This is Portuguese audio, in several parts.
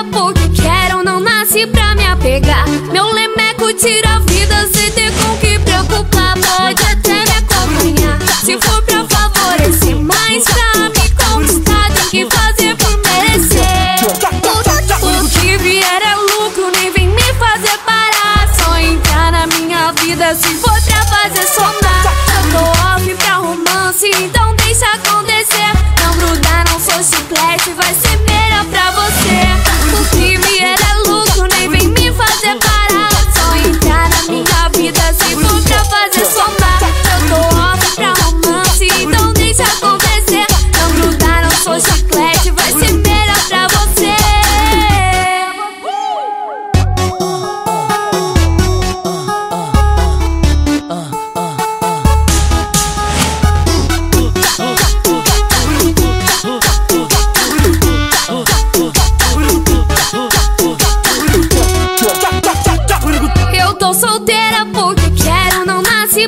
é porque quero, não nasce pra me apegar. Meu lemeco tira vidas e tem com que preocupar. Pode até me acompanhar, se for pra favorecer. Mas pra me conquistar, tem que fazer por merecer. O que vier é lucro, nem vem me fazer parar. Só entrar na minha vida se for pra fazer sonar. Eu tô off pra romance, então.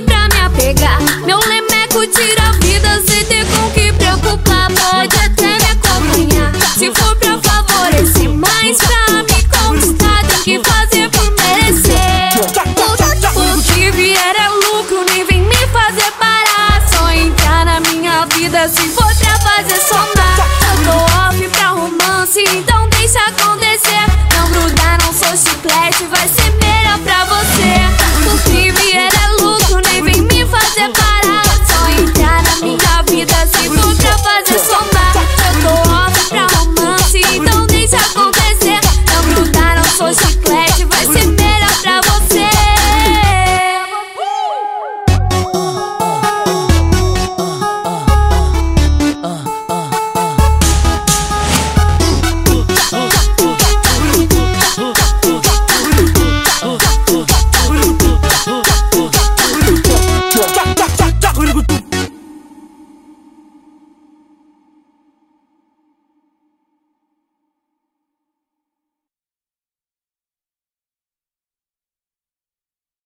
Pra me apegar. Meu lema é curtir a vida sem ter com que preocupar. Pode até me acompanhar, se for pra favorecer, mas pra me conquistar, tem que fazer por merecer. O que vier é lucro, nem vem me fazer parar. Só entrar na minha vida se for pra fazer somar. Eu tô off pra romance, então deixa acontecer. Não grudar, não sou chiclete, vai ser